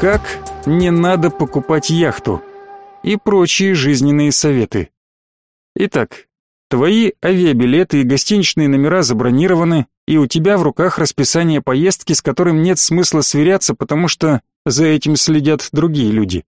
Как не надо покупать яхту и прочие жизненные советы. Итак, твои авиабилеты и гостиничные номера забронированы, и у тебя в руках расписание поездки, с которым нет смысла сверяться, потому что за этим следят другие люди.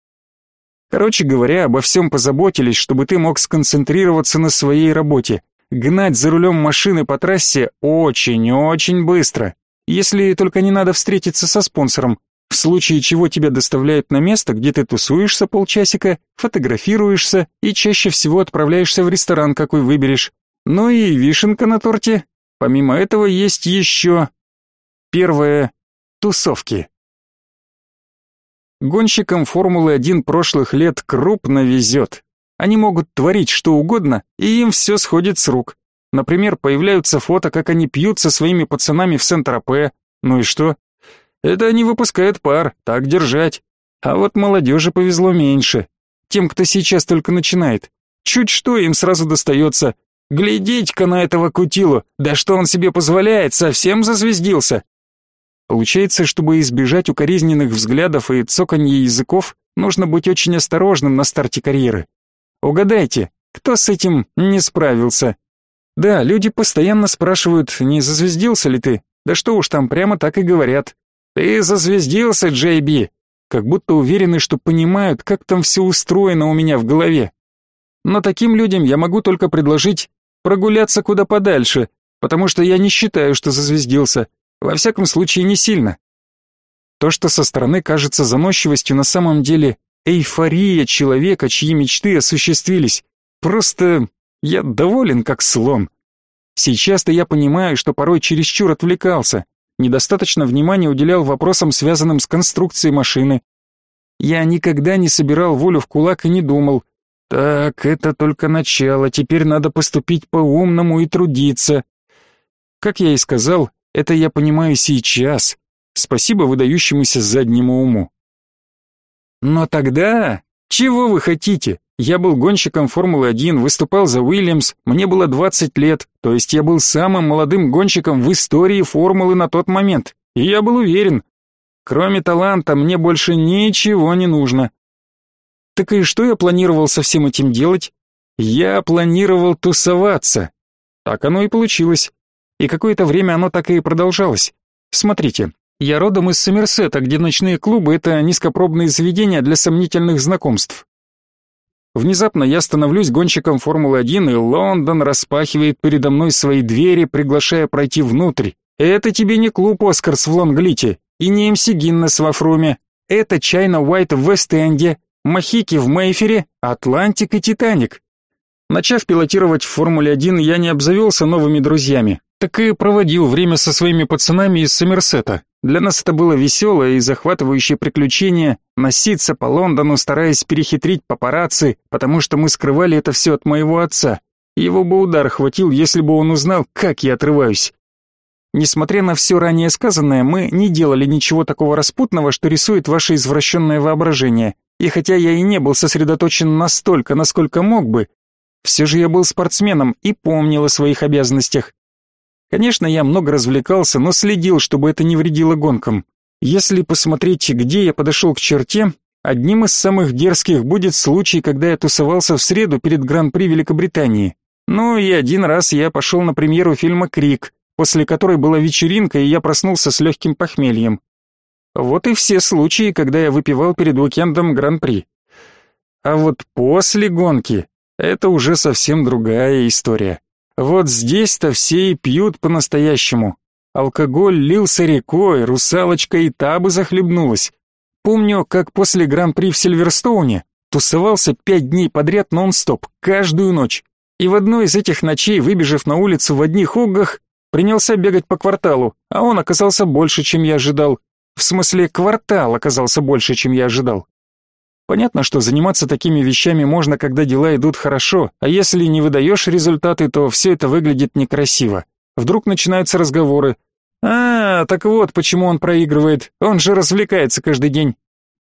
Короче говоря, обо всем позаботились, чтобы ты мог сконцентрироваться на своей работе. Гнать за рулем машины по трассе очень-очень быстро. Если только не надо встретиться со спонсором, в случае чего тебя доставляют на место, где ты тусуешься полчасика, фотографируешься и чаще всего отправляешься в ресторан, какой выберешь. Ну и вишенка на торте. Помимо этого есть еще... Первое. Тусовки. Гонщикам Формулы-1 прошлых лет крупно везет. Они могут творить что угодно, и им все сходит с рук. Например, появляются фото, как они пьют со своими пацанами в Сент-Тропе. Ну и что? Это они выпускают пар, так держать. А вот молодежи повезло меньше. Тем, кто сейчас только начинает. Чуть что им сразу достается. Глядите-ка на этого кутилу, да что он себе позволяет, совсем зазвездился. Получается, чтобы избежать укоризненных взглядов и цоканья языков, нужно быть очень осторожным на старте карьеры. Угадайте, кто с этим не справился? Да, люди постоянно спрашивают, не зазвездился ли ты? Да что уж там, прямо так и говорят. «Ты зазвездился, Джей Би!» Как будто уверены, что понимают, как там все устроено у меня в голове. Но таким людям я могу только предложить прогуляться куда подальше, потому что я не считаю, что зазвездился. Во всяком случае, не сильно. То, что со стороны кажется заносчивостью, на самом деле эйфория человека, чьи мечты осуществились. Просто я доволен, как слон. Сейчас-то я понимаю, что порой чересчур отвлекался, недостаточно внимания уделял вопросам, связанным с конструкцией машины. Я никогда не собирал волю в кулак и не думал, так, это только начало, теперь надо поступить по-умному и трудиться. Как я и сказал, это я понимаю сейчас. Спасибо выдающемуся заднему уму. Но тогда, чего вы хотите? Я был гонщиком Формулы-1, выступал за Уильямс, мне было 20 лет, то есть я был самым молодым гонщиком в истории Формулы на тот момент. И я был уверен, кроме таланта мне больше ничего не нужно. Так и что я планировал со всем этим делать? Я планировал тусоваться. Так оно и получилось. И какое-то время оно так и продолжалось. Смотрите, я родом из Сомерсета, где ночные клубы — это низкопробные заведения для сомнительных знакомств. Внезапно я становлюсь гонщиком Формулы-1, и Лондон распахивает передо мной свои двери, приглашая пройти внутрь. Это тебе не клуб Oscar's в Лонглите и не McGuinness во Фруме. Это China White в Вест-Энде, Mahiki в Мейфере, Atlantic и Titanic. Начав пилотировать в Формуле-1, я не обзавелся новыми друзьями, так и проводил время со своими пацанами из Сомерсета. Для нас это было веселое и захватывающее приключение носиться по Лондону, стараясь перехитрить папарацци, потому что мы скрывали это все от моего отца. Его бы удар хватил, если бы он узнал, как я отрываюсь. Несмотря на все ранее сказанное, мы не делали ничего такого распутного, что рисует ваше извращенное воображение. И хотя я и не был сосредоточен настолько, насколько мог бы, все же я был спортсменом и помнил о своих обязанностях. Конечно, я много развлекался, но следил, чтобы это не вредило гонкам. Если посмотреть, где я подошел к черте, одним из самых дерзких будет случай, когда я тусовался в среду перед Гран-при Великобритании. Ну и один раз я пошел на премьеру фильма «Крик», после которой была вечеринка, и я проснулся с легким похмельем. Вот и все случаи, когда я выпивал перед уикендом Гран-при. А вот после гонки это уже совсем другая история. Вот здесь-то все и пьют по-настоящему. Алкоголь лился рекой, русалочка и та бы захлебнулась. Помню, как после Гран-при в Сильверстоуне тусовался пять дней подряд нон-стоп, каждую ночь. И в одной из этих ночей, выбежав на улицу в одних оггах, принялся бегать по кварталу, а он оказался больше, чем я ожидал. В смысле, квартал оказался больше, чем я ожидал. Понятно, что заниматься такими вещами можно, когда дела идут хорошо, а если не выдаешь результаты, то все это выглядит некрасиво. Вдруг начинаются разговоры. «А, так вот, почему он проигрывает, он же развлекается каждый день».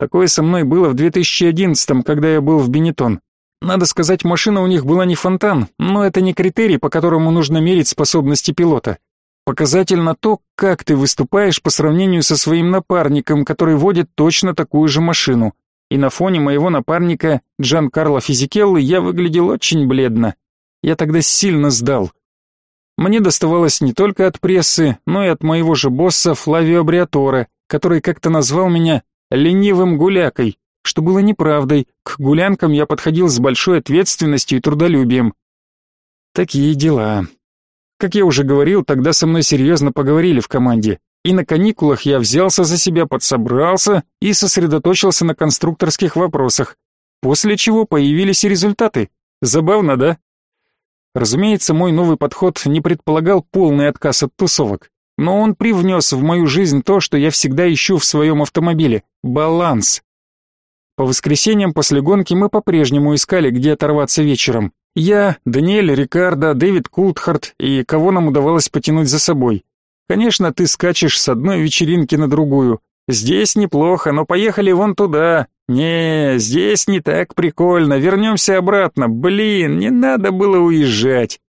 Такое со мной было в 2011-м, когда я был в Бенетон. Надо сказать, машина у них была не фонтан, но это не критерий, по которому нужно мерить способности пилота. Показательно то, как ты выступаешь по сравнению со своим напарником, который водит точно такую же машину. И на фоне моего напарника Джан Карло Физикеллы я выглядел очень бледно. Я тогда сильно сдал. Мне доставалось не только от прессы, но и от моего же босса Флавио Бриаторе, который как-то назвал меня ленивым гулякой, что было неправдой. К гулянкам я подходил с большой ответственностью и трудолюбием. Такие дела. Как я уже говорил, тогда со мной серьезно поговорили в команде. И на каникулах я взялся за себя, подсобрался и сосредоточился на конструкторских вопросах. После чего появились и результаты. Забавно, да? Разумеется, мой новый подход не предполагал полный отказ от тусовок, но он привнес в мою жизнь то, что я всегда ищу в своем автомобиле – баланс. По воскресеньям после гонки мы по-прежнему искали, где оторваться вечером. Я, Даниэль Рикардо, Дэвид Култхарт и кого нам удавалось потянуть за собой. Конечно, ты скачешь с одной вечеринки на другую. Здесь неплохо, но поехали вон туда. Не, здесь не так прикольно. Вернемся обратно. Блин, не надо было уезжать.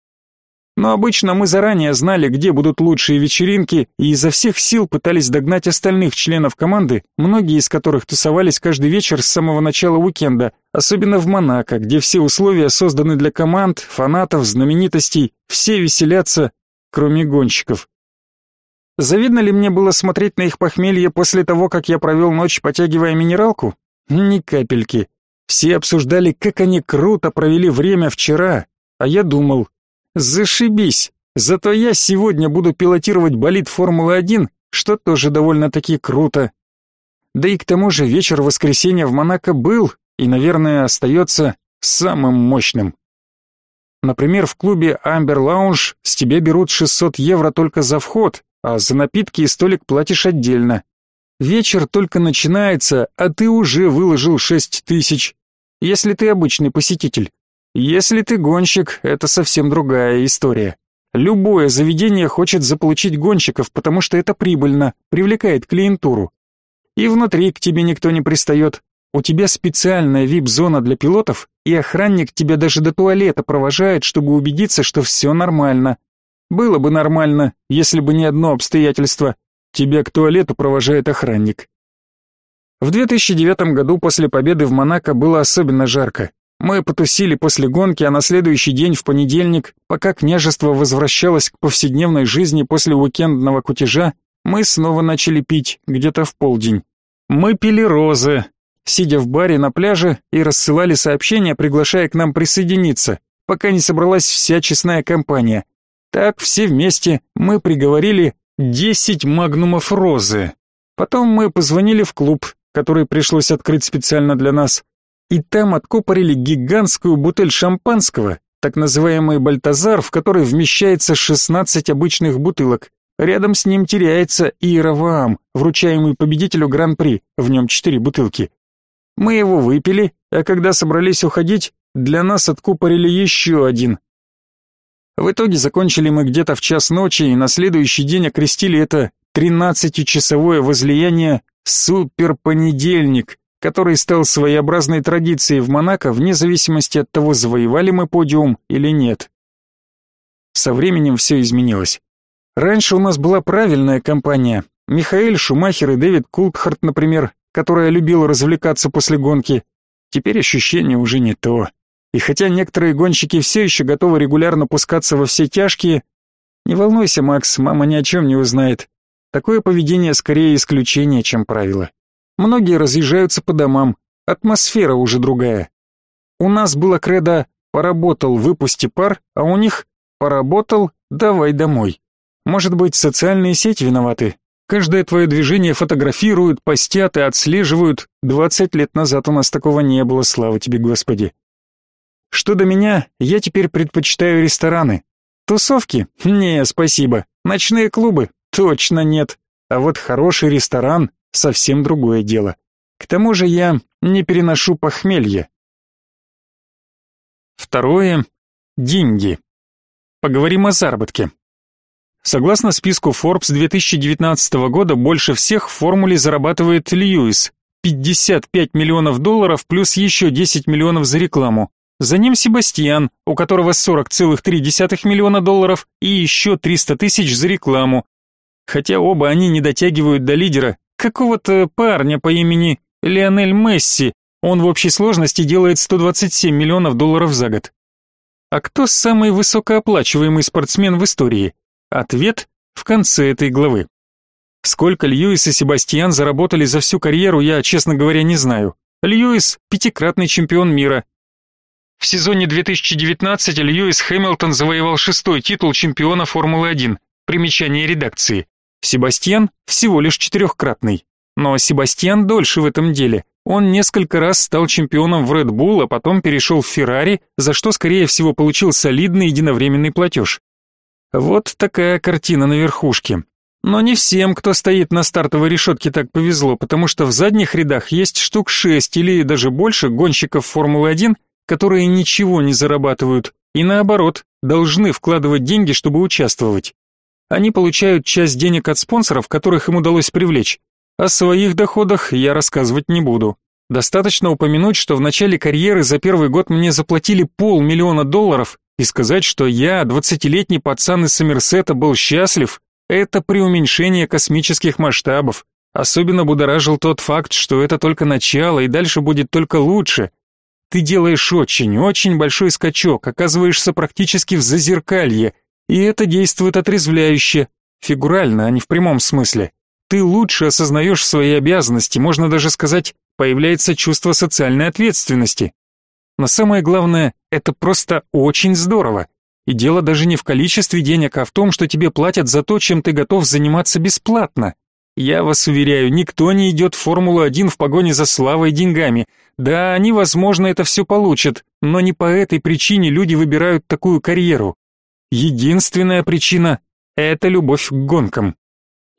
Но обычно мы заранее знали, где будут лучшие вечеринки, и изо всех сил пытались догнать остальных членов команды, многие из которых тусовались каждый вечер с самого начала уикенда, особенно в Монако, где все условия созданы для команд, фанатов, знаменитостей, все веселятся, кроме гонщиков. Завидно ли мне было смотреть на их похмелье после того, как я провел ночь, потягивая минералку? Ни капельки. Все обсуждали, как они круто провели время вчера, а я думал, Зашибись! Зато я сегодня буду пилотировать болид Формулы-1, что тоже довольно-таки круто. Да и к тому же вечер воскресенья в Монако был и, наверное, остается самым мощным. Например, в клубе Amber Lounge с тебя берут 600 евро только за вход, а за напитки и столик платишь отдельно. Вечер только начинается, а ты уже выложил 6 тысяч, если ты обычный посетитель. Если ты гонщик, это совсем другая история. Любое заведение хочет заполучить гонщиков, потому что это прибыльно, привлекает клиентуру. И внутри к тебе никто не пристает. У тебя специальная вип-зона для пилотов, и охранник тебя даже до туалета провожает, чтобы убедиться, что все нормально. Было бы нормально, если бы не одно обстоятельство. Тебя к туалету провожает охранник. В 2009 году после победы в Монако было особенно жарко. Мы потусили после гонки, а на следующий день, в понедельник, пока княжество возвращалось к повседневной жизни после уикендного кутежа, мы снова начали пить, где-то в полдень. Мы пили розы, сидя в баре на пляже и рассылали сообщения, приглашая к нам присоединиться, пока не собралась вся честная компания. Так все вместе мы приговорили 10 магнумов розы. Потом мы позвонили в клуб, который пришлось открыть специально для нас и там откупорили гигантскую бутыль шампанского, так называемый Бальтазар, в который вмещается 16 обычных бутылок. Рядом с ним теряется и Иераваам, вручаемый победителю Гран-при, в нем 4 бутылки. Мы его выпили, а когда собрались уходить, для нас откупорили еще один. В итоге закончили мы где-то в час ночи и на следующий день окрестили это 13-часовое возлияние «Суперпонедельник», который стал своеобразной традицией в Монако вне зависимости от того, завоевали мы подиум или нет. Со временем все изменилось. Раньше у нас была правильная компания. Михаил Шумахер и Дэвид Култхарт, например, которая любила развлекаться после гонки. Теперь ощущение уже не то. И хотя некоторые гонщики все еще готовы регулярно пускаться во все тяжкие, не волнуйся, Макс, мама ни о чем не узнает. Такое поведение скорее исключение, чем правило. Многие разъезжаются по домам, атмосфера уже другая. У нас было кредо «поработал, выпусти пар», а у них «поработал, давай домой». Может быть, социальные сети виноваты? Каждое твое движение фотографируют, постят и отслеживают. Двадцать лет назад у нас такого не было, слава тебе, Господи. Что до меня, я теперь предпочитаю рестораны. Тусовки? Не, спасибо. Ночные клубы? Точно нет. А вот хороший ресторан совсем другое дело. К тому же я не переношу похмелье. Второе деньги. Поговорим о заработке. Согласно списку Forbes 2019 года, больше всех в формуле зарабатывает Льюис 55 миллионов долларов плюс еще 10 миллионов за рекламу. За ним Себастьян, у которого 40,3 миллиона долларов и еще 300 тысяч за рекламу. Хотя оба они не дотягивают до лидера, какого-то парня по имени Лионель Месси. Он в общей сложности делает 127 миллионов долларов за год. А кто самый высокооплачиваемый спортсмен в истории? Ответ в конце этой главы. Сколько Льюис и Себастьян заработали за всю карьеру, я, честно говоря, не знаю. Льюис – пятикратный чемпион мира. В сезоне 2019 Льюис Хэмилтон завоевал шестой титул чемпиона Формулы-1. Примечание редакции. Себастьян всего лишь четырехкратный. Но Себастьян дольше в этом деле. Он несколько раз стал чемпионом в Red Bull, а потом перешел в Ferrari, за что, скорее всего, получил солидный единовременный платеж. Вот такая картина на верхушке. Но не всем, кто стоит на стартовой решетке, так повезло, потому что в задних рядах есть штук шесть или даже больше гонщиков Формулы-1, которые ничего не зарабатывают и наоборот, должны вкладывать деньги, чтобы участвовать. Они получают часть денег от спонсоров, которых им удалось привлечь. О своих доходах я рассказывать не буду. Достаточно упомянуть, что в начале карьеры за первый год мне заплатили полмиллиона долларов, и сказать, что я, двадцатилетний пацан из Сомерсета, был счастлив, это преуменьшение космических масштабов. Особенно будоражил тот факт, что это только начало и дальше будет только лучше. Ты делаешь очень-очень большой скачок, оказываешься практически в зазеркалье, и это действует отрезвляюще, фигурально, а не в прямом смысле. Ты лучше осознаешь свои обязанности, можно даже сказать, появляется чувство социальной ответственности. Но самое главное, это просто очень здорово. И дело даже не в количестве денег, а в том, что тебе платят за то, чем ты готов заниматься бесплатно. Я вас уверяю, никто не идет в Формулу-1 в погоне за славой и деньгами. Да, они, возможно, это все получат, но не по этой причине люди выбирают такую карьеру. Единственная причина – это любовь к гонкам.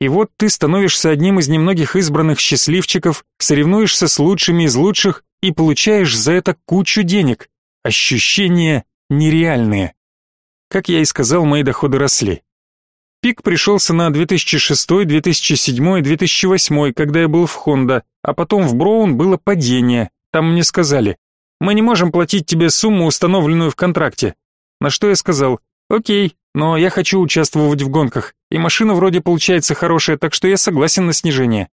И вот ты становишься одним из немногих избранных счастливчиков, соревнуешься с лучшими из лучших и получаешь за это кучу денег. Ощущения нереальные. Как я и сказал, мои доходы росли. Пик пришелся на 2006, 2007 и 2008, когда я был в Honda, а потом в Броун было падение. Там мне сказали, мы не можем платить тебе сумму, установленную в контракте. На что я сказал, окей, но я хочу участвовать в гонках, и машина вроде получается хорошая, так что я согласен на снижение.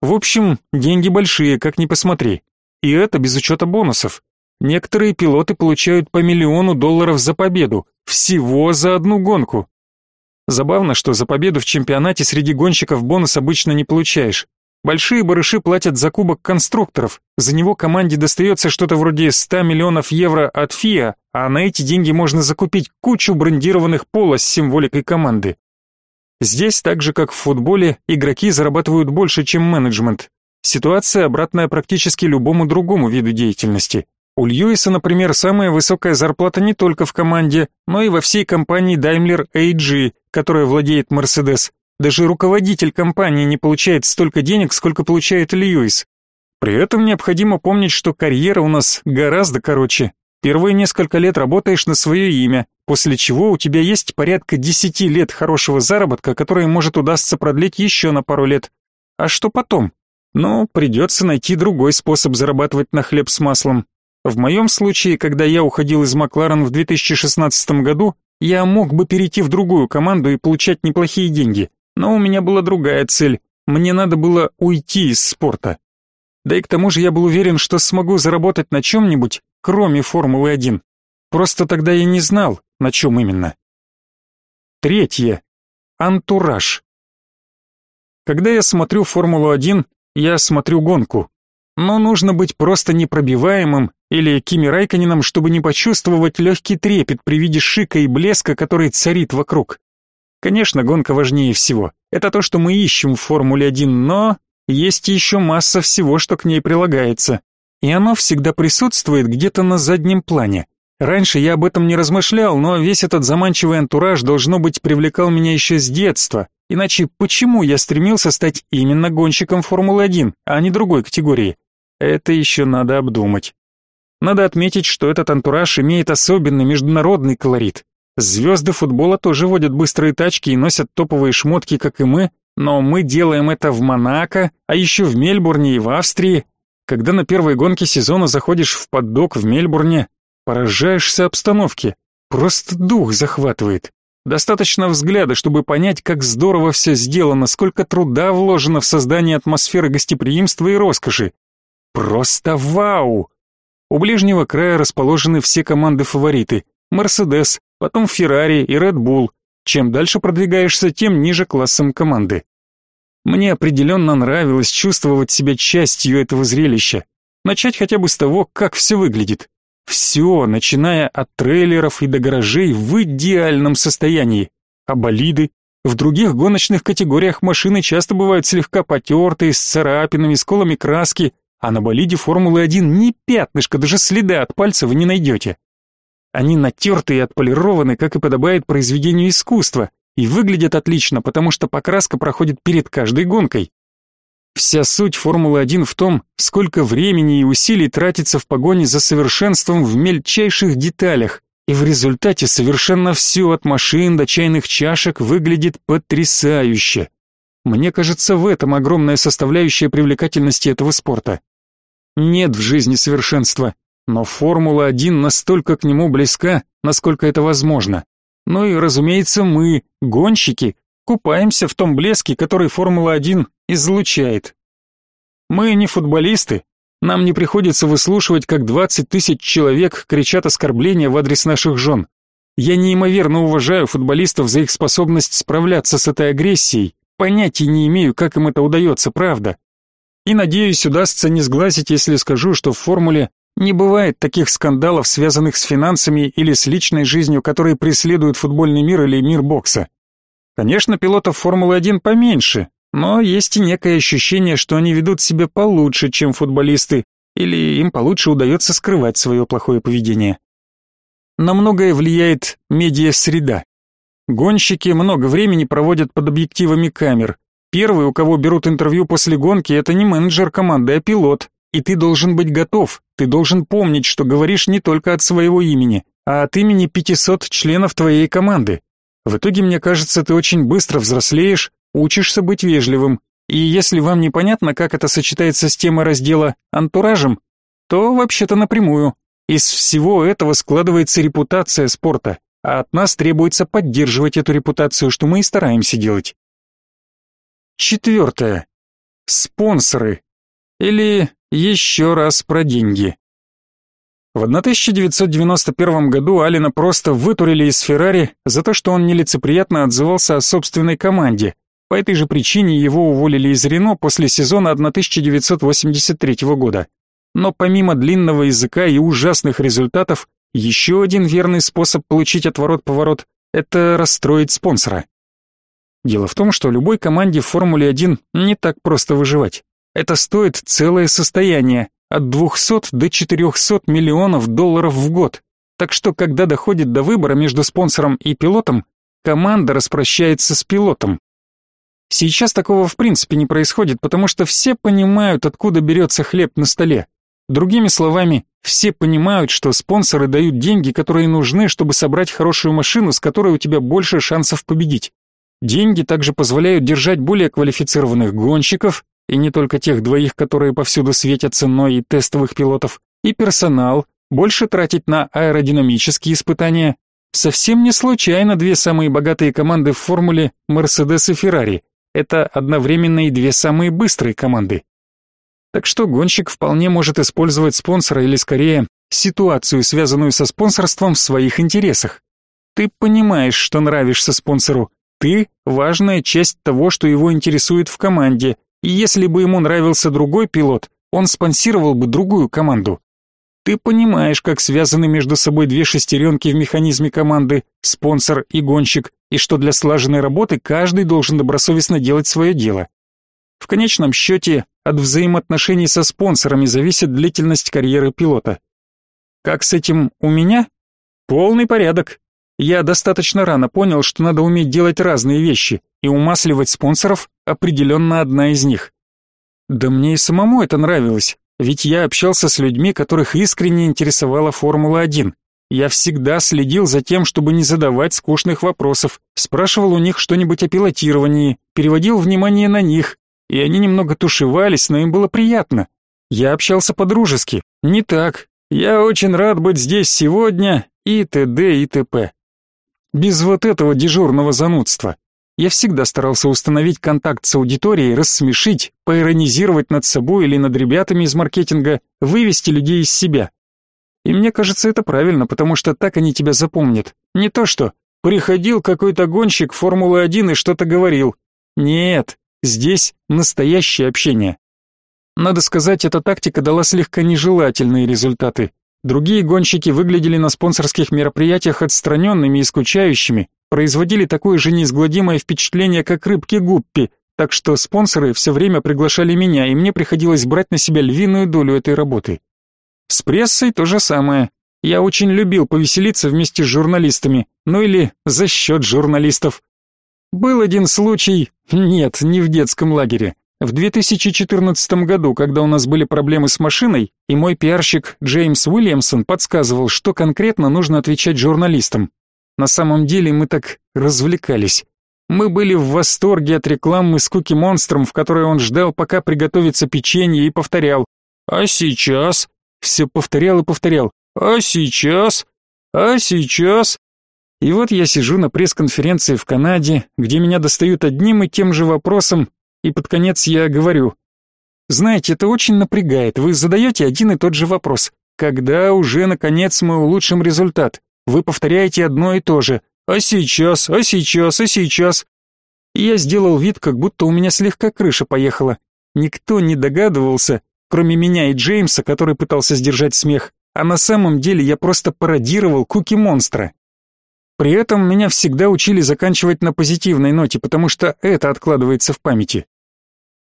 В общем, деньги большие, как ни посмотри. И это без учета бонусов. Некоторые пилоты получают по миллиону долларов за победу, всего за одну гонку. Забавно, что за победу в чемпионате среди гонщиков бонус обычно не получаешь. Большие барыши платят за кубок конструкторов, за него команде достается что-то вроде 100 миллионов евро от ФИА, а на эти деньги можно закупить кучу брендированных полос с символикой команды. Здесь, так же как в футболе, игроки зарабатывают больше, чем менеджмент. Ситуация обратная практически любому другому виду деятельности. У Льюиса, например, самая высокая зарплата не только в команде, но и во всей компании Daimler AG, которая владеет Mercedes. Даже руководитель компании не получает столько денег, сколько получает Льюис. При этом необходимо помнить, что карьера у нас гораздо короче. Первые несколько лет работаешь на свое имя, после чего у тебя есть порядка 10 лет хорошего заработка, который может удастся продлить еще на пару лет. А что потом? Ну, придется найти другой способ зарабатывать на хлеб с маслом. В моем случае, когда я уходил из Макларен в 2016 году, я мог бы перейти в другую команду и получать неплохие деньги, но у меня была другая цель. Мне надо было уйти из спорта. Да и к тому же я был уверен, что смогу заработать на чем-нибудь, кроме Формулы-1. Просто тогда я не знал, на чем именно. Третье. Антураж. Когда я смотрю Формулу-1, я смотрю гонку. Но нужно быть просто непробиваемым или Кими Райканином, чтобы не почувствовать легкий трепет при виде шика и блеска, который царит вокруг. Конечно, гонка важнее всего. Это то, что мы ищем в Формуле-1, но есть еще масса всего, что к ней прилагается. И оно всегда присутствует где-то на заднем плане. Раньше я об этом не размышлял, но весь этот заманчивый антураж, должно быть, привлекал меня еще с детства. Иначе почему я стремился стать именно гонщиком Формулы-1, а не другой категории? Это еще надо обдумать. Надо отметить, что этот антураж имеет особенный международный колорит. Звезды футбола тоже водят быстрые тачки и носят топовые шмотки, как и мы, но мы делаем это в Монако, а еще в Мельбурне и в Австрии. Когда на первой гонке сезона заходишь в поддок в Мельбурне, поражаешься обстановке, просто дух захватывает. Достаточно взгляда, чтобы понять, как здорово все сделано, сколько труда вложено в создание атмосферы гостеприимства и роскоши. Просто вау! У ближнего края расположены все команды-фавориты. Мерседес, потом Феррари и Red Bull. Чем дальше продвигаешься, тем ниже классом команды. Мне определенно нравилось чувствовать себя частью этого зрелища. Начать хотя бы с того, как все выглядит. Все, начиная от трейлеров и до гаражей, в идеальном состоянии. А болиды? В других гоночных категориях машины часто бывают слегка потертые, с царапинами, сколами краски, а на болиде Формулы-1 ни пятнышка, даже следа от пальца вы не найдете. Они натерты и отполированы, как и подобает произведению искусства, и выглядят отлично, потому что покраска проходит перед каждой гонкой. Вся суть Формулы-1 в том, сколько времени и усилий тратится в погоне за совершенством в мельчайших деталях, и в результате совершенно все от машин до чайных чашек выглядит потрясающе. Мне кажется, в этом огромная составляющая привлекательности этого спорта. Нет в жизни совершенства, но Формула-1 настолько к нему близка, насколько это возможно. Ну и, разумеется, мы, гонщики, купаемся в том блеске, который Формула-1 излучает. Мы не футболисты, нам не приходится выслушивать, как 20 тысяч человек кричат оскорбления в адрес наших жен. Я неимоверно уважаю футболистов за их способность справляться с этой агрессией, понятия не имею, как им это удается, правда. И надеюсь, удастся не сглазить, если скажу, что в формуле не бывает таких скандалов, связанных с финансами или с личной жизнью, которые преследуют футбольный мир или мир бокса. Конечно, пилотов Формулы-1 поменьше, но есть и некое ощущение, что они ведут себя получше, чем футболисты, или им получше удается скрывать свое плохое поведение. На многое влияет медиа-среда. Гонщики много времени проводят под объективами камер, Первый, у кого берут интервью после гонки, это не менеджер команды, а пилот. И ты должен быть готов. Ты должен помнить, что говоришь не только от своего имени, а от имени 500 членов твоей команды. В итоге, мне кажется, ты очень быстро взрослеешь, учишься быть вежливым. И если вам непонятно, как это сочетается с темой раздела «антуражем», то вообще-то напрямую. Из всего этого складывается репутация спорта, а от нас требуется поддерживать эту репутацию, что мы и стараемся делать. Четвертое. Спонсоры. Или еще раз про деньги. В 1991 году Алина просто вытурили из Феррари за то, что он нелицеприятно отзывался о собственной команде. По этой же причине его уволили из Рено после сезона 1983 года. Но помимо длинного языка и ужасных результатов, еще один верный способ получить отворот-поворот – это расстроить спонсора. Дело в том, что любой команде в Формуле-1 не так просто выживать. Это стоит целое состояние, от 200 до 400 миллионов долларов в год. Так что, когда доходит до выбора между спонсором и пилотом, команда распрощается с пилотом. Сейчас такого в принципе не происходит, потому что все понимают, откуда берется хлеб на столе. Другими словами, все понимают, что спонсоры дают деньги, которые нужны, чтобы собрать хорошую машину, с которой у тебя больше шансов победить. Деньги также позволяют держать более квалифицированных гонщиков, и не только тех двоих, которые повсюду светятся, но и тестовых пилотов, и персонал, больше тратить на аэродинамические испытания. Совсем не случайно две самые богатые команды в формуле Mercedes и Ferrari. Это одновременно и две самые быстрые команды. Так что гонщик вполне может использовать спонсора или скорее ситуацию, связанную со спонсорством в своих интересах. Ты понимаешь, что нравишься спонсору, ты – важная часть того, что его интересует в команде, и если бы ему нравился другой пилот, он спонсировал бы другую команду. Ты понимаешь, как связаны между собой две шестеренки в механизме команды, спонсор и гонщик, и что для слаженной работы каждый должен добросовестно делать свое дело. В конечном счете, от взаимоотношений со спонсорами зависит длительность карьеры пилота. Как с этим у меня? Полный порядок. Я достаточно рано понял, что надо уметь делать разные вещи, и умасливать спонсоров определенно одна из них. Да мне и самому это нравилось, ведь я общался с людьми, которых искренне интересовала Формула-1. Я всегда следил за тем, чтобы не задавать скучных вопросов, спрашивал у них что-нибудь о пилотировании, переводил внимание на них, и они немного тушевались, но им было приятно. Я общался по-дружески, не так, Я очень рад быть здесь сегодня и т.д. и т.п. Без вот этого дежурного занудства. Я всегда старался установить контакт с аудиторией, рассмешить, поиронизировать над собой или над ребятами из маркетинга, вывести людей из себя. И мне кажется, это правильно, потому что так они тебя запомнят. Не то что приходил какой-то гонщик Формулы-1 и что-то говорил. Нет, здесь настоящее общение. Надо сказать, эта тактика дала слегка нежелательные результаты. Другие гонщики выглядели на спонсорских мероприятиях отстраненными и скучающими, производили такое же неизгладимое впечатление, как рыбки Гуппи, так что спонсоры все время приглашали меня, и мне приходилось брать на себя львиную долю этой работы. С прессой то же самое. Я очень любил повеселиться вместе с журналистами, ну или за счет журналистов. Был один случай, нет, не в детском лагере. В 2014 году, когда у нас были проблемы с машиной, и мой пиарщик Джеймс Уильямсон подсказывал, что конкретно нужно отвечать журналистам. На самом деле мы так развлекались. Мы были в восторге от рекламы с Куки Монстром, в которой он ждал, пока приготовится печенье, и повторял «А сейчас?» Все повторял и повторял «А сейчас? А сейчас?» И вот я сижу на пресс-конференции в Канаде, где меня достают одним и тем же вопросом, и под конец я говорю, знаете, это очень напрягает, вы задаете один и тот же вопрос. Когда уже, наконец, мы улучшим результат? Вы повторяете одно и то же. А сейчас, а сейчас, а сейчас. И я сделал вид, как будто у меня слегка крыша поехала. Никто не догадывался, кроме меня и Джеймса, который пытался сдержать смех, а на самом деле я просто пародировал Куки-монстра. При этом меня всегда учили заканчивать на позитивной ноте, потому что это откладывается в памяти.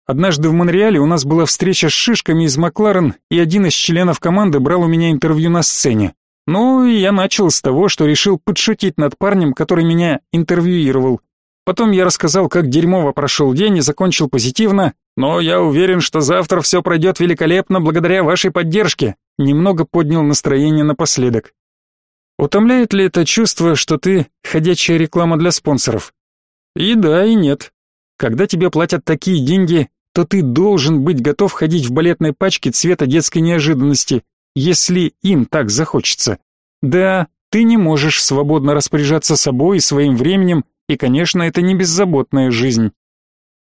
Однажды в Монреале у нас была встреча с шишками из Макларен, и один из членов команды брал у меня интервью на сцене. Ну, и я начал с того, что решил подшутить над парнем, который меня интервьюировал. Потом я рассказал, как дерьмово прошел день и закончил позитивно, но я уверен, что завтра все пройдет великолепно благодаря вашей поддержке. Немного поднял настроение напоследок. Утомляет ли это чувство, что ты ходячая реклама для спонсоров? И да, и нет. Когда тебе платят такие деньги, то ты должен быть готов ходить в балетной пачке цвета детской неожиданности, если им так захочется. Да, ты не можешь свободно распоряжаться собой и своим временем, и, конечно, это не беззаботная жизнь.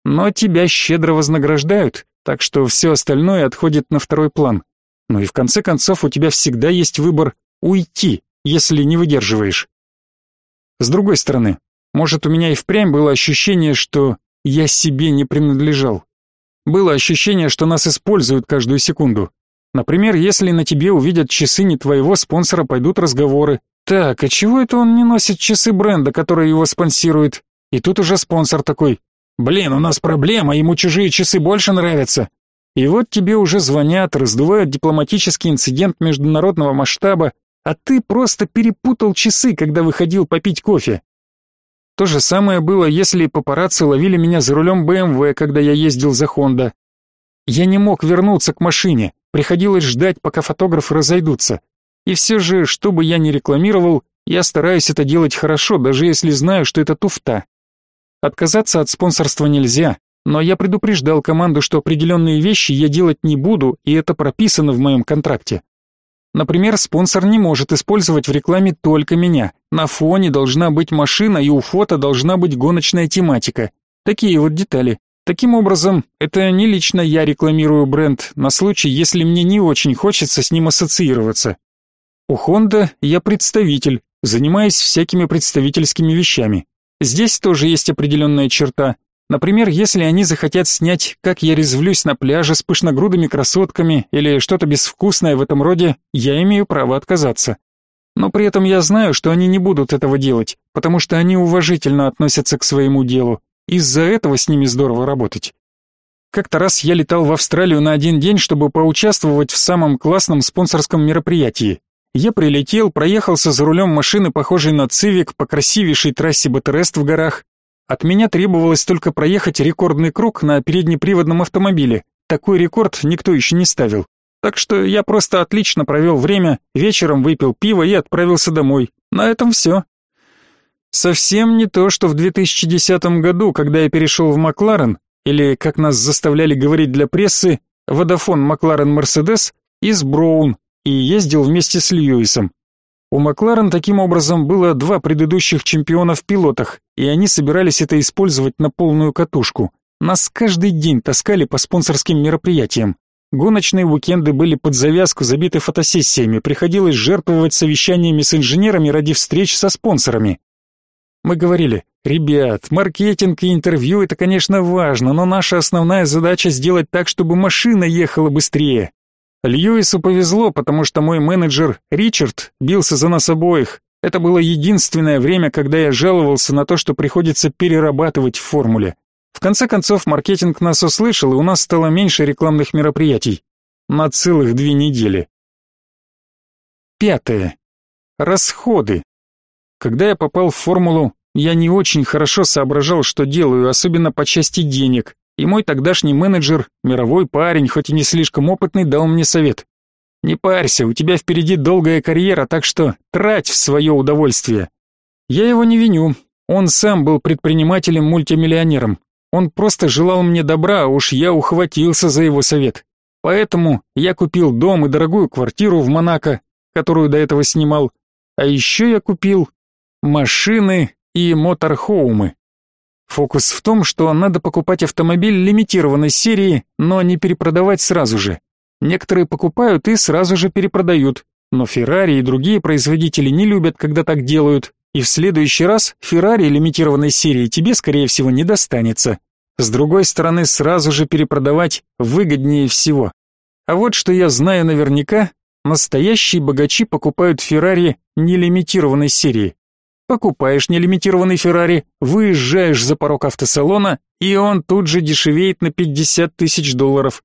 Но тебя щедро вознаграждают, так что все остальное отходит на второй план. Ну и в конце концов у тебя всегда есть выбор уйти если не выдерживаешь. С другой стороны, может, у меня и впрямь было ощущение, что я себе не принадлежал. Было ощущение, что нас используют каждую секунду. Например, если на тебе увидят часы не твоего спонсора, пойдут разговоры. Так, а чего это он не носит часы бренда, который его спонсирует? И тут уже спонсор такой: "Блин, у нас проблема, ему чужие часы больше нравятся". И вот тебе уже звонят, раздувают дипломатический инцидент международного масштаба, а ты просто перепутал часы, когда выходил попить кофе. То же самое было, если папарацци ловили меня за рулем БМВ, когда я ездил за Хонда. Я не мог вернуться к машине, приходилось ждать, пока фотографы разойдутся. И все же, что бы я ни рекламировал, я стараюсь это делать хорошо, даже если знаю, что это туфта. Отказаться от спонсорства нельзя, но я предупреждал команду, что определенные вещи я делать не буду, и это прописано в моем контракте. Например, спонсор не может использовать в рекламе только меня. На фоне должна быть машина и у фото должна быть гоночная тематика. Такие вот детали. Таким образом, это не лично я рекламирую бренд на случай, если мне не очень хочется с ним ассоциироваться. У Honda я представитель, занимаюсь всякими представительскими вещами. Здесь тоже есть определенная черта. Например, если они захотят снять, как я резвлюсь на пляже с пышногрудыми красотками или что-то безвкусное в этом роде, я имею право отказаться. Но при этом я знаю, что они не будут этого делать, потому что они уважительно относятся к своему делу. Из-за этого с ними здорово работать. Как-то раз я летал в Австралию на один день, чтобы поучаствовать в самом классном спонсорском мероприятии. Я прилетел, проехался за рулем машины, похожей на Цивик, по красивейшей трассе Батерест в горах, от меня требовалось только проехать рекордный круг на переднеприводном автомобиле. Такой рекорд никто еще не ставил. Так что я просто отлично провел время, вечером выпил пиво и отправился домой. На этом все. Совсем не то, что в 2010 году, когда я перешел в Макларен, или, как нас заставляли говорить для прессы, Водофон Макларен Мерседес из Броун, и ездил вместе с Льюисом. У Макларен таким образом было два предыдущих чемпиона в пилотах, и они собирались это использовать на полную катушку. Нас каждый день таскали по спонсорским мероприятиям. Гоночные уикенды были под завязку забиты фотосессиями, приходилось жертвовать совещаниями с инженерами ради встреч со спонсорами. Мы говорили, ребят, маркетинг и интервью это, конечно, важно, но наша основная задача сделать так, чтобы машина ехала быстрее. Льюису повезло, потому что мой менеджер Ричард бился за нас обоих. Это было единственное время, когда я жаловался на то, что приходится перерабатывать в формуле. В конце концов, маркетинг нас услышал, и у нас стало меньше рекламных мероприятий. На целых две недели. Пятое. Расходы. Когда я попал в формулу, я не очень хорошо соображал, что делаю, особенно по части денег. И мой тогдашний менеджер, мировой парень, хоть и не слишком опытный, дал мне совет. «Не парься, у тебя впереди долгая карьера, так что трать в свое удовольствие». Я его не виню. Он сам был предпринимателем-мультимиллионером. Он просто желал мне добра, а уж я ухватился за его совет. Поэтому я купил дом и дорогую квартиру в Монако, которую до этого снимал. А еще я купил машины и моторхоумы. Фокус в том, что надо покупать автомобиль лимитированной серии, но не перепродавать сразу же. Некоторые покупают и сразу же перепродают, но Ferrari и другие производители не любят, когда так делают, и в следующий раз Ferrari лимитированной серии тебе, скорее всего, не достанется. С другой стороны, сразу же перепродавать выгоднее всего. А вот что я знаю наверняка, настоящие богачи покупают Ferrari нелимитированной серии. Покупаешь нелимитированный Феррари, выезжаешь за порог автосалона, и он тут же дешевеет на 50 тысяч долларов.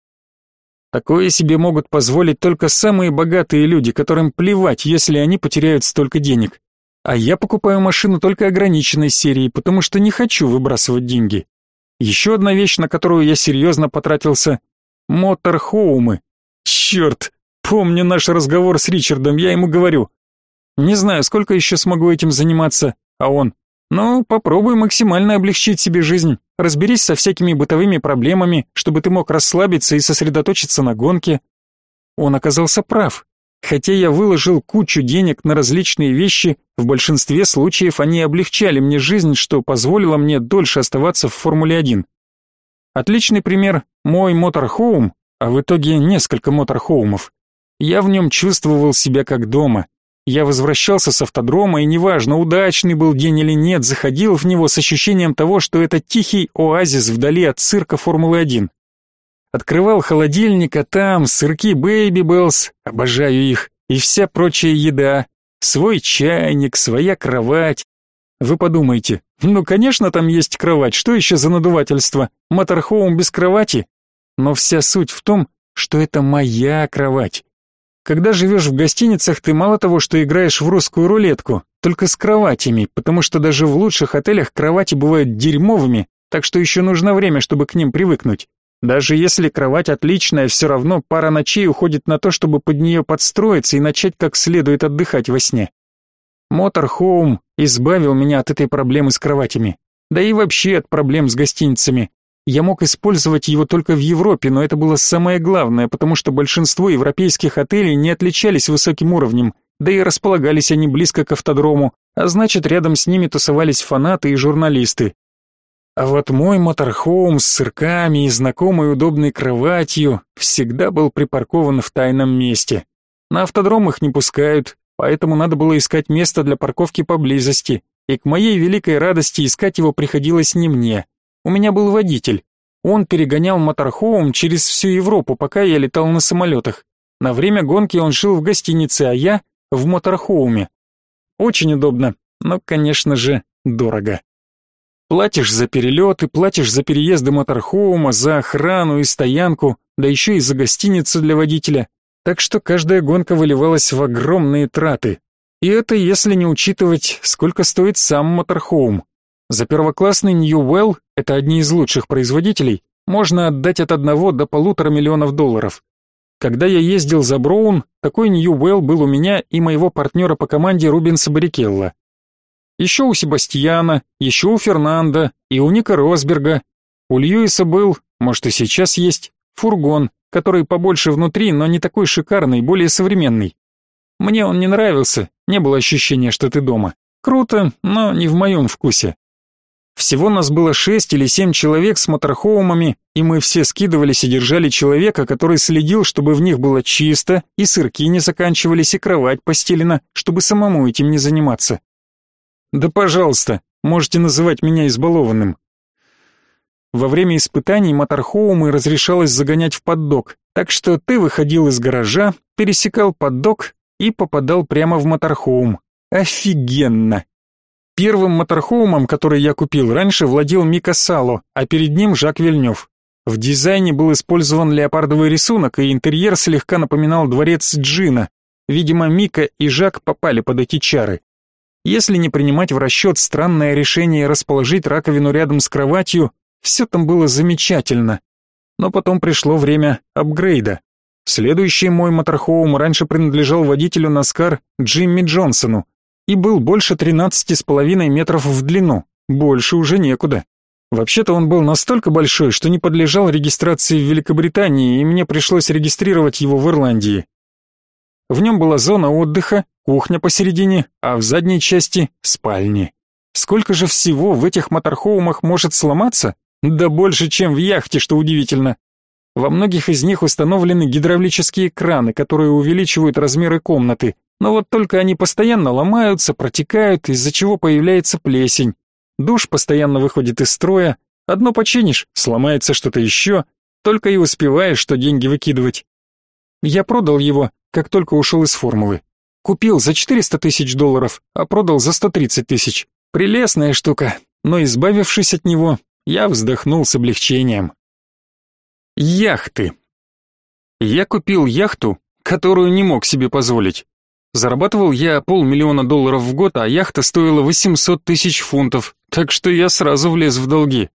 Такое себе могут позволить только самые богатые люди, которым плевать, если они потеряют столько денег. А я покупаю машину только ограниченной серии, потому что не хочу выбрасывать деньги. Еще одна вещь, на которую я серьезно потратился – моторхоумы. Черт, помню наш разговор с Ричардом, я ему говорю, не знаю, сколько еще смогу этим заниматься, а он... Ну, попробуй максимально облегчить себе жизнь. Разберись со всякими бытовыми проблемами, чтобы ты мог расслабиться и сосредоточиться на гонке. Он оказался прав. Хотя я выложил кучу денег на различные вещи, в большинстве случаев они облегчали мне жизнь, что позволило мне дольше оставаться в Формуле-1. Отличный пример – мой моторхоум, а в итоге несколько моторхоумов. Я в нем чувствовал себя как дома. Я возвращался с автодрома, и неважно, удачный был день или нет, заходил в него с ощущением того, что это тихий оазис вдали от цирка Формулы-1. Открывал холодильник, а там сырки Baby Bells, обожаю их, и вся прочая еда, свой чайник, своя кровать. Вы подумайте, ну, конечно, там есть кровать, что еще за надувательство? Моторхоум без кровати? Но вся суть в том, что это моя кровать. Когда живешь в гостиницах, ты мало того, что играешь в русскую рулетку, только с кроватями, потому что даже в лучших отелях кровати бывают дерьмовыми, так что еще нужно время, чтобы к ним привыкнуть. Даже если кровать отличная, все равно пара ночей уходит на то, чтобы под нее подстроиться и начать как следует отдыхать во сне. Моторхоум избавил меня от этой проблемы с кроватями, да и вообще от проблем с гостиницами. Я мог использовать его только в Европе, но это было самое главное, потому что большинство европейских отелей не отличались высоким уровнем, да и располагались они близко к автодрому, а значит, рядом с ними тусовались фанаты и журналисты. А вот мой моторхоум с сырками и знакомой удобной кроватью всегда был припаркован в тайном месте. На автодром их не пускают, поэтому надо было искать место для парковки поблизости, и к моей великой радости искать его приходилось не мне, у меня был водитель. Он перегонял моторхоум через всю Европу, пока я летал на самолетах. На время гонки он жил в гостинице, а я в моторхоуме. Очень удобно, но, конечно же, дорого. Платишь за перелеты, платишь за переезды моторхоума, за охрану и стоянку, да еще и за гостиницу для водителя. Так что каждая гонка выливалась в огромные траты. И это если не учитывать, сколько стоит сам моторхоум. За первоклассный Well, это одни из лучших производителей, можно отдать от одного до полутора миллионов долларов. Когда я ездил за Броун, такой Well был у меня и моего партнера по команде Рубенса Баррикелла. Еще у Себастьяна, еще у Фернанда и у Ника Росберга. У Льюиса был, может и сейчас есть, фургон, который побольше внутри, но не такой шикарный, более современный. Мне он не нравился, не было ощущения, что ты дома. Круто, но не в моем вкусе. Всего нас было шесть или семь человек с моторхоумами, и мы все скидывались и держали человека, который следил, чтобы в них было чисто, и сырки не заканчивались, и кровать постелена, чтобы самому этим не заниматься. Да пожалуйста, можете называть меня избалованным. Во время испытаний моторхоумы разрешалось загонять в поддок, так что ты выходил из гаража, пересекал поддок и попадал прямо в моторхоум. Офигенно! Первым моторхоумом, который я купил раньше, владел Мика Сало, а перед ним Жак Вильнев. В дизайне был использован леопардовый рисунок, и интерьер слегка напоминал дворец Джина. Видимо, Мика и Жак попали под эти чары. Если не принимать в расчет странное решение расположить раковину рядом с кроватью, все там было замечательно. Но потом пришло время апгрейда. Следующий мой моторхоум раньше принадлежал водителю Наскар Джимми Джонсону, и был больше 13,5 метров в длину. Больше уже некуда. Вообще-то он был настолько большой, что не подлежал регистрации в Великобритании, и мне пришлось регистрировать его в Ирландии. В нем была зона отдыха, кухня посередине, а в задней части — спальни. Сколько же всего в этих моторхоумах может сломаться? Да больше, чем в яхте, что удивительно. Во многих из них установлены гидравлические краны, которые увеличивают размеры комнаты, но вот только они постоянно ломаются, протекают, из-за чего появляется плесень. Душ постоянно выходит из строя, одно починишь, сломается что-то еще, только и успеваешь, что деньги выкидывать. Я продал его, как только ушел из формулы. Купил за 400 тысяч долларов, а продал за 130 тысяч. Прелестная штука, но избавившись от него, я вздохнул с облегчением. Яхты. Я купил яхту, которую не мог себе позволить. Зарабатывал я полмиллиона долларов в год, а яхта стоила 800 тысяч фунтов, так что я сразу влез в долги.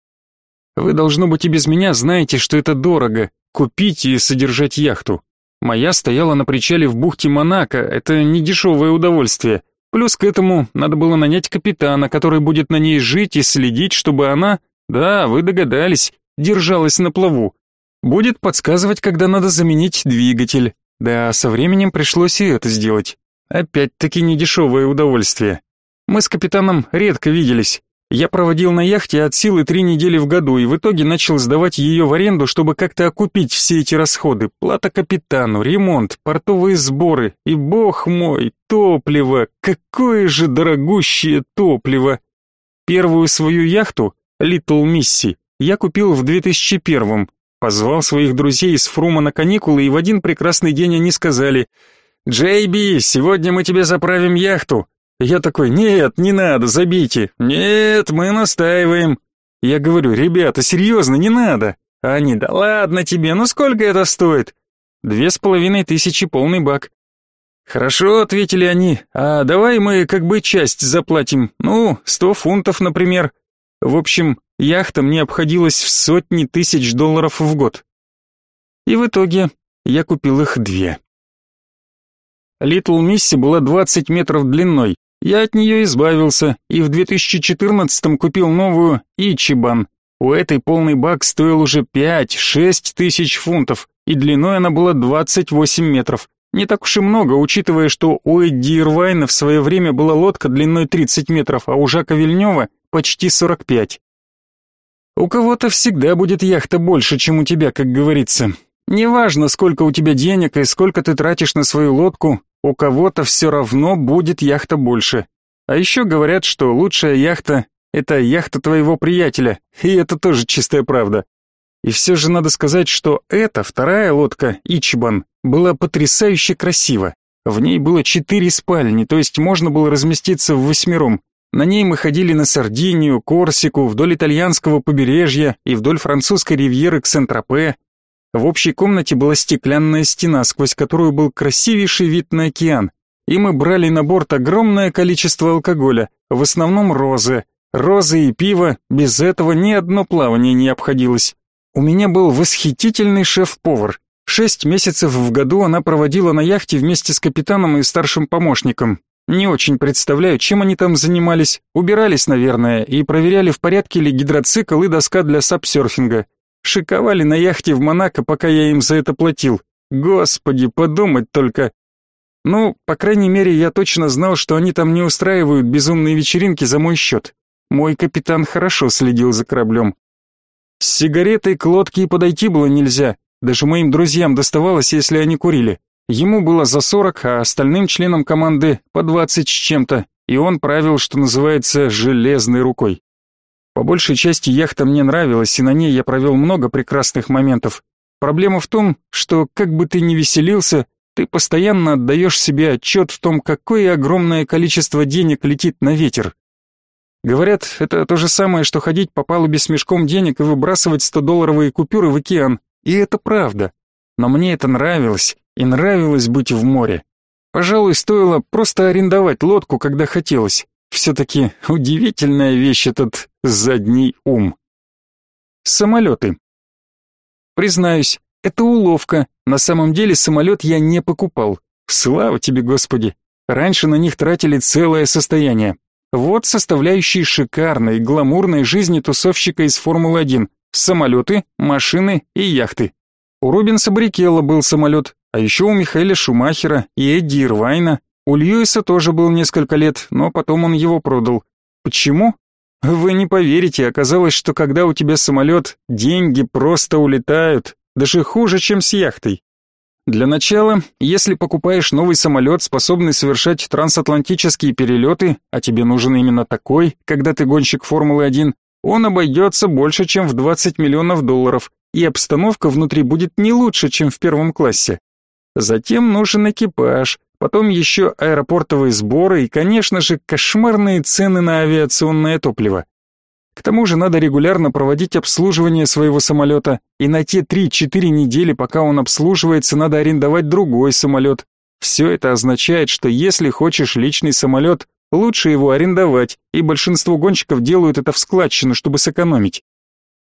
Вы, должно быть, и без меня знаете, что это дорого — купить и содержать яхту. Моя стояла на причале в бухте Монако, это не дешевое удовольствие. Плюс к этому надо было нанять капитана, который будет на ней жить и следить, чтобы она, да, вы догадались, держалась на плаву. Будет подсказывать, когда надо заменить двигатель. Да, со временем пришлось и это сделать. Опять-таки недешевое удовольствие. Мы с капитаном редко виделись. Я проводил на яхте от силы три недели в году и в итоге начал сдавать ее в аренду, чтобы как-то окупить все эти расходы. Плата капитану, ремонт, портовые сборы и, бог мой, топливо. Какое же дорогущее топливо! Первую свою яхту, Little Missy, я купил в 2001-м. Позвал своих друзей из Фрума на каникулы, и в один прекрасный день они сказали — «Джейби, сегодня мы тебе заправим яхту». Я такой, «Нет, не надо, забейте». «Нет, мы настаиваем». Я говорю, «Ребята, серьезно, не надо». Они, «Да ладно тебе, ну сколько это стоит?» «Две с половиной тысячи полный бак». «Хорошо», — ответили они, «а давай мы как бы часть заплатим, ну, сто фунтов, например». В общем, яхта мне обходилась в сотни тысяч долларов в год. И в итоге я купил их две. Литл Мисси была 20 метров длиной. Я от нее избавился и в 2014 купил новую Ичибан. У этой полный бак стоил уже 5-6 тысяч фунтов, и длиной она была 28 метров. Не так уж и много, учитывая, что у Эдди Ирвайна в свое время была лодка длиной 30 метров, а у Жака Вильнева почти 45. У кого-то всегда будет яхта больше, чем у тебя, как говорится. Неважно, сколько у тебя денег и сколько ты тратишь на свою лодку, у кого-то все равно будет яхта больше. А еще говорят, что лучшая яхта — это яхта твоего приятеля, и это тоже чистая правда. И все же надо сказать, что эта вторая лодка, Ичибан, была потрясающе красива. В ней было четыре спальни, то есть можно было разместиться в восьмером. На ней мы ходили на Сардинию, Корсику, вдоль итальянского побережья и вдоль французской ривьеры к Сент-Тропе, в общей комнате была стеклянная стена, сквозь которую был красивейший вид на океан, и мы брали на борт огромное количество алкоголя, в основном розы. Розы и пиво, без этого ни одно плавание не обходилось. У меня был восхитительный шеф-повар. Шесть месяцев в году она проводила на яхте вместе с капитаном и старшим помощником. Не очень представляю, чем они там занимались. Убирались, наверное, и проверяли, в порядке ли гидроцикл и доска для сапсерфинга. Шиковали на яхте в Монако, пока я им за это платил. Господи, подумать только. Ну, по крайней мере, я точно знал, что они там не устраивают безумные вечеринки за мой счет. Мой капитан хорошо следил за кораблем. С сигаретой к лодке и подойти было нельзя. Даже моим друзьям доставалось, если они курили. Ему было за сорок, а остальным членам команды по двадцать с чем-то, и он правил, что называется, железной рукой. По большей части яхта мне нравилась, и на ней я провел много прекрасных моментов. Проблема в том, что как бы ты ни веселился, ты постоянно отдаешь себе отчет в том, какое огромное количество денег летит на ветер. Говорят, это то же самое, что ходить по палубе с мешком денег и выбрасывать 100-долларовые купюры в океан. И это правда. Но мне это нравилось, и нравилось быть в море. Пожалуй, стоило просто арендовать лодку, когда хотелось. Все-таки удивительная вещь этот задний ум. Самолеты. Признаюсь, это уловка. На самом деле самолет я не покупал. Слава тебе, Господи. Раньше на них тратили целое состояние. Вот составляющие шикарной, гламурной жизни тусовщика из Формулы-1. Самолеты, машины и яхты. У Рубинса Брикелла был самолет, а еще у Михаэля Шумахера и Эдди Ирвайна. У Льюиса тоже был несколько лет, но потом он его продал. Почему? Вы не поверите, оказалось, что когда у тебя самолет, деньги просто улетают, даже хуже, чем с яхтой. Для начала, если покупаешь новый самолет, способный совершать трансатлантические перелеты, а тебе нужен именно такой, когда ты гонщик Формулы-1, он обойдется больше, чем в 20 миллионов долларов, и обстановка внутри будет не лучше, чем в первом классе. Затем нужен экипаж, потом еще аэропортовые сборы и, конечно же, кошмарные цены на авиационное топливо. К тому же надо регулярно проводить обслуживание своего самолета, и на те 3-4 недели, пока он обслуживается, надо арендовать другой самолет. Все это означает, что если хочешь личный самолет, лучше его арендовать, и большинство гонщиков делают это в складчину, чтобы сэкономить.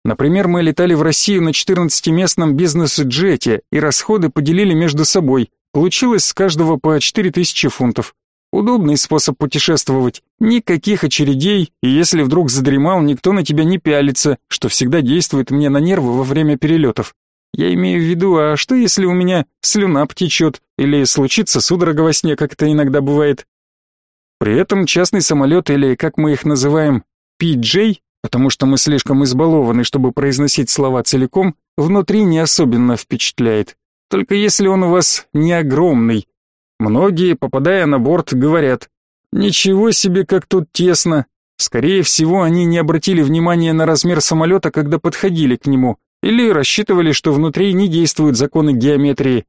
Например, мы летали в Россию на 14-местном бизнес-джете и расходы поделили между собой. Получилось с каждого по 4000 фунтов. Удобный способ путешествовать. Никаких очередей, и если вдруг задремал, никто на тебя не пялится, что всегда действует мне на нервы во время перелетов. Я имею в виду, а что если у меня слюна потечет, или случится судорога во сне, как это иногда бывает? При этом частный самолет, или как мы их называем, PJ, потому что мы слишком избалованы, чтобы произносить слова целиком, внутри не особенно впечатляет. Только если он у вас не огромный, Многие, попадая на борт, говорят, «Ничего себе, как тут тесно!» Скорее всего, они не обратили внимания на размер самолета, когда подходили к нему, или рассчитывали, что внутри не действуют законы геометрии.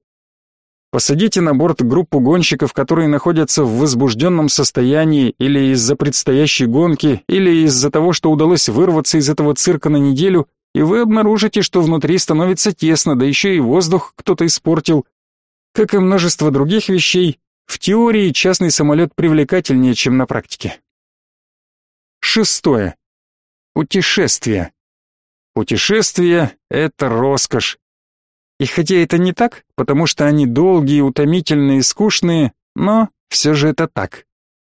Посадите на борт группу гонщиков, которые находятся в возбужденном состоянии или из-за предстоящей гонки, или из-за того, что удалось вырваться из этого цирка на неделю, и вы обнаружите, что внутри становится тесно, да еще и воздух кто-то испортил, как и множество других вещей, в теории частный самолет привлекательнее, чем на практике. Шестое. Путешествия. Путешествия — это роскошь. И хотя это не так, потому что они долгие, утомительные скучные, но все же это так.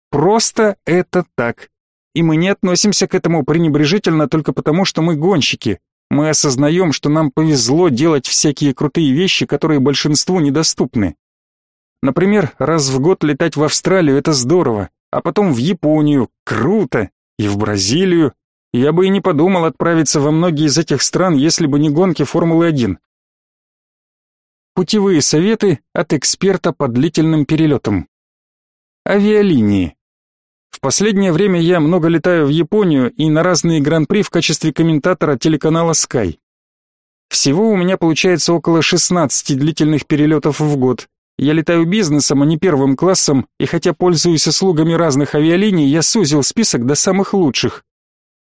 Просто это так. И мы не относимся к этому пренебрежительно только потому, что мы гонщики, мы осознаем, что нам повезло делать всякие крутые вещи, которые большинству недоступны. Например, раз в год летать в Австралию – это здорово, а потом в Японию – круто, и в Бразилию. Я бы и не подумал отправиться во многие из этих стран, если бы не гонки Формулы-1. Путевые советы от эксперта по длительным перелетам. Авиалинии. В последнее время я много летаю в Японию и на разные гран-при в качестве комментатора телеканала Sky. Всего у меня получается около 16 длительных перелетов в год. Я летаю бизнесом, а не первым классом, и хотя пользуюсь услугами разных авиалиний, я сузил список до самых лучших.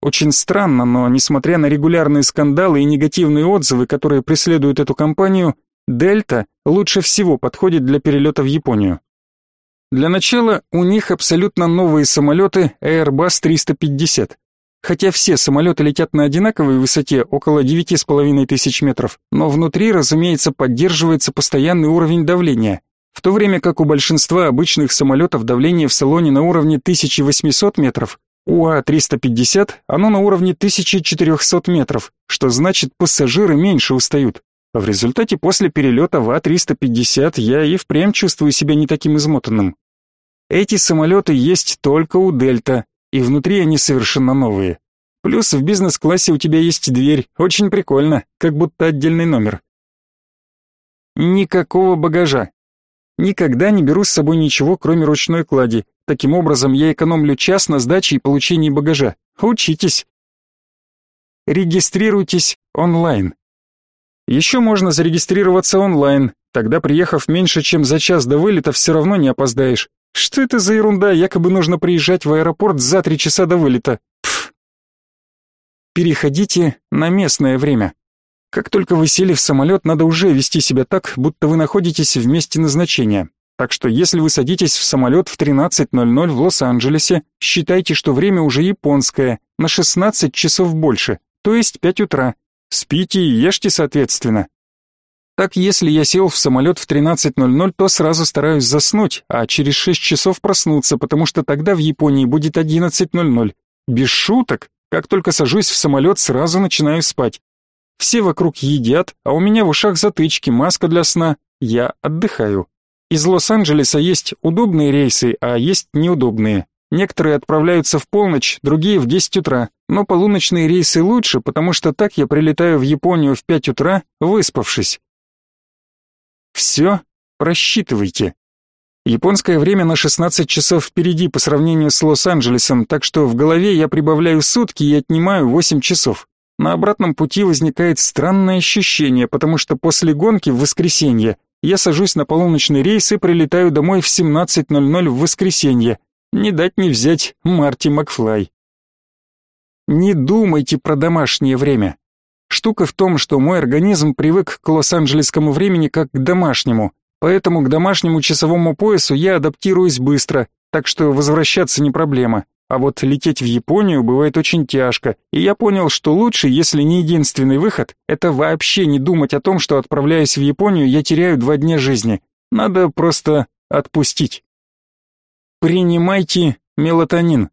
Очень странно, но несмотря на регулярные скандалы и негативные отзывы, которые преследуют эту компанию, Дельта лучше всего подходит для перелета в Японию. Для начала у них абсолютно новые самолеты Airbus 350. Хотя все самолеты летят на одинаковой высоте, около 9,5 тысяч метров, но внутри, разумеется, поддерживается постоянный уровень давления, в то время как у большинства обычных самолетов давление в салоне на уровне 1800 метров, УА-350, оно на уровне 1400 метров, что значит пассажиры меньше устают. В результате после перелета в А-350 я и впрямь чувствую себя не таким измотанным. Эти самолеты есть только у Дельта, и внутри они совершенно новые. Плюс в бизнес-классе у тебя есть дверь, очень прикольно, как будто отдельный номер. Никакого багажа. Никогда не беру с собой ничего, кроме ручной клади. Таким образом, я экономлю час на сдаче и получении багажа. Учитесь. Регистрируйтесь онлайн. Еще можно зарегистрироваться онлайн, тогда, приехав меньше, чем за час до вылета, все равно не опоздаешь. Что это за ерунда, якобы нужно приезжать в аэропорт за три часа до вылета? Пф. Переходите на местное время. Как только вы сели в самолет, надо уже вести себя так, будто вы находитесь в месте назначения. Так что если вы садитесь в самолет в 13.00 в Лос-Анджелесе, считайте, что время уже японское, на 16 часов больше, то есть 5 утра. Спите и ешьте соответственно. Так если я сел в самолет в 13.00, то сразу стараюсь заснуть, а через 6 часов проснуться, потому что тогда в Японии будет 11.00. Без шуток, как только сажусь в самолет, сразу начинаю спать. Все вокруг едят, а у меня в ушах затычки, маска для сна. Я отдыхаю. Из Лос-Анджелеса есть удобные рейсы, а есть неудобные. Некоторые отправляются в полночь, другие в 10 утра. Но полуночные рейсы лучше, потому что так я прилетаю в Японию в 5 утра, выспавшись. Все просчитывайте. Японское время на 16 часов впереди по сравнению с Лос-Анджелесом, так что в голове я прибавляю сутки и отнимаю 8 часов. На обратном пути возникает странное ощущение, потому что после гонки в воскресенье я сажусь на полуночный рейс и прилетаю домой в 17.00 в воскресенье. Не дать не взять Марти Макфлай. Не думайте про домашнее время. Штука в том, что мой организм привык к лос-анджелесскому времени как к домашнему, поэтому к домашнему часовому поясу я адаптируюсь быстро, так что возвращаться не проблема. А вот лететь в Японию бывает очень тяжко, и я понял, что лучше, если не единственный выход, это вообще не думать о том, что отправляясь в Японию, я теряю два дня жизни. Надо просто отпустить. Принимайте мелатонин.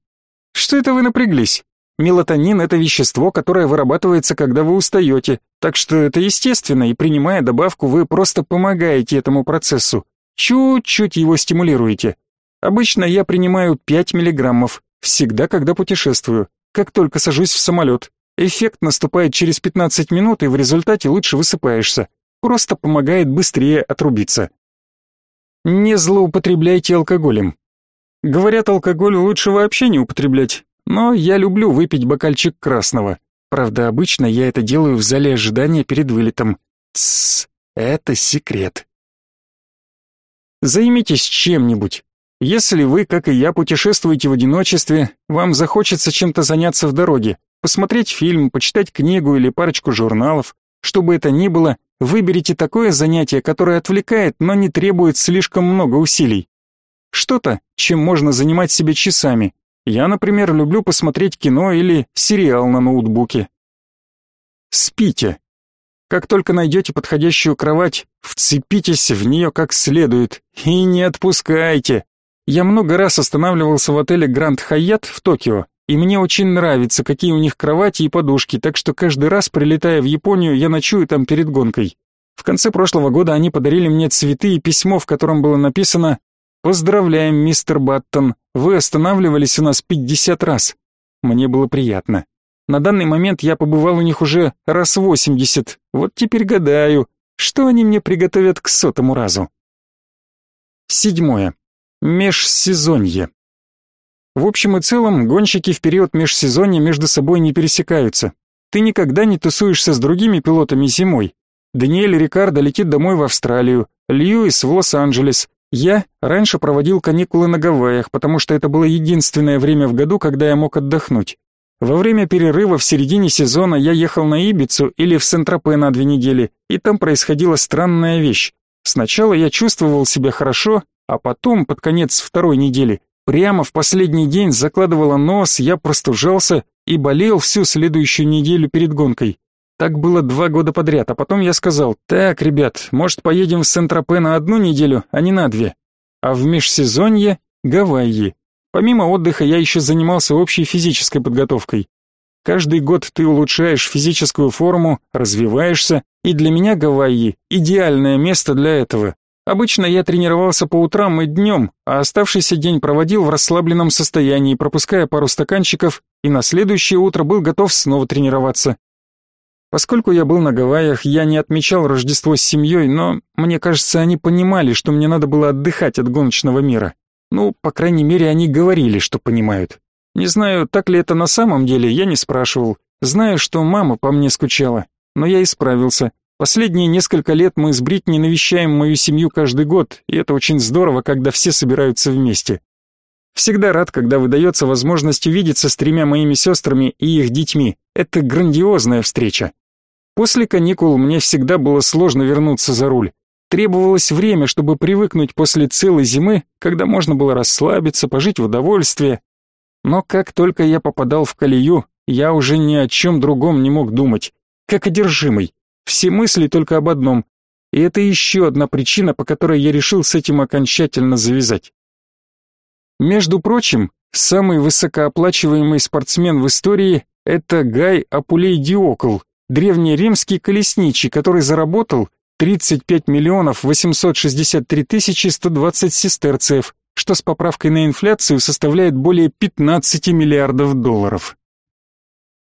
Что это вы напряглись? Мелатонин – это вещество, которое вырабатывается, когда вы устаете, так что это естественно, и принимая добавку, вы просто помогаете этому процессу. Чуть-чуть его стимулируете. Обычно я принимаю 5 миллиграммов, Всегда, когда путешествую. Как только сажусь в самолет. Эффект наступает через 15 минут, и в результате лучше высыпаешься. Просто помогает быстрее отрубиться. Не злоупотребляйте алкоголем. Говорят, алкоголь лучше вообще не употреблять, но я люблю выпить бокальчик красного. Правда, обычно я это делаю в зале ожидания перед вылетом. Тссс, это секрет. Займитесь чем-нибудь. Если вы, как и я, путешествуете в одиночестве, вам захочется чем-то заняться в дороге, посмотреть фильм, почитать книгу или парочку журналов. Что бы это ни было, выберите такое занятие, которое отвлекает, но не требует слишком много усилий. Что-то, чем можно занимать себя часами. Я, например, люблю посмотреть кино или сериал на ноутбуке. Спите. Как только найдете подходящую кровать, вцепитесь в нее как следует и не отпускайте. Я много раз останавливался в отеле Гранд Хайят в Токио, и мне очень нравится, какие у них кровати и подушки, так что каждый раз, прилетая в Японию, я ночую там перед гонкой. В конце прошлого года они подарили мне цветы и письмо, в котором было написано «Поздравляем, мистер Баттон, вы останавливались у нас 50 раз». Мне было приятно. На данный момент я побывал у них уже раз 80, вот теперь гадаю, что они мне приготовят к сотому разу. Седьмое. Межсезонье. В общем и целом, гонщики в период межсезонья между собой не пересекаются. Ты никогда не тусуешься с другими пилотами зимой. Даниэль Рикардо летит домой в Австралию, Льюис в Лос-Анджелес. Я раньше проводил каникулы на Гавайях, потому что это было единственное время в году, когда я мог отдохнуть. Во время перерыва в середине сезона я ехал на Ибицу или в Сент-Тропе на две недели, и там происходила странная вещь. Сначала я чувствовал себя хорошо, а потом, под конец второй недели, прямо в последний день закладывала нос, я простужался и болел всю следующую неделю перед гонкой. Так было два года подряд, а потом я сказал, так, ребят, может поедем в Сент-Тропе на одну неделю, а не на две. А в межсезонье — Гавайи. Помимо отдыха я еще занимался общей физической подготовкой. Каждый год ты улучшаешь физическую форму, развиваешься, и для меня Гавайи – идеальное место для этого. Обычно я тренировался по утрам и днем, а оставшийся день проводил в расслабленном состоянии, пропуская пару стаканчиков, и на следующее утро был готов снова тренироваться. Поскольку я был на Гавайях, я не отмечал Рождество с семьей, но, мне кажется, они понимали, что мне надо было отдыхать от гоночного мира. Ну, по крайней мере, они говорили, что понимают. Не знаю, так ли это на самом деле, я не спрашивал. Знаю, что мама по мне скучала, но я исправился. Последние несколько лет мы с Бритни навещаем мою семью каждый год, и это очень здорово, когда все собираются вместе. Всегда рад, когда выдается возможность увидеться с тремя моими сестрами и их детьми. Это грандиозная встреча. После каникул мне всегда было сложно вернуться за руль. Требовалось время, чтобы привыкнуть после целой зимы, когда можно было расслабиться, пожить в удовольствие. Но как только я попадал в колею, я уже ни о чем другом не мог думать. Как одержимый. Все мысли только об одном. И это еще одна причина, по которой я решил с этим окончательно завязать. Между прочим, самый высокооплачиваемый спортсмен в истории – это Гай Апулей Диокл, древнеримский колесничий, который заработал 35 миллионов 863 тысячи 120 сестерцев, что с поправкой на инфляцию составляет более 15 миллиардов долларов.